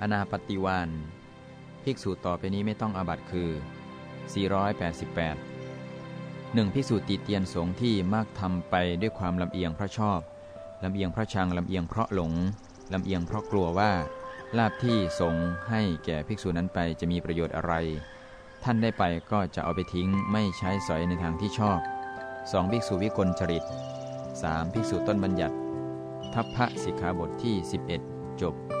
อนาปฏิวานภิกษุต่อไปนี้ไม่ต้องอาบัตคือ 488หนึ่งภิกษุติเตียนสงที่มากทำไปด้วยความลำเอียงเพราะชอบ ลำเอียงเพราะชัง ลำเอียงเพราะหลง ลำเอียงเพราะกลัวว่า ลาบที่สงให้แก่ภิกษุนั้นไปจะมีประโยชน์อะไร ท่านได้ไปก็จะเอาไปทิ้งไม่ใช้สอยในทางที่ชอบสองภิกษุวิกลจริต 3. ภิกษุต้นบัญญัติ ทัพพระสิกขาบทที่ 11 จบ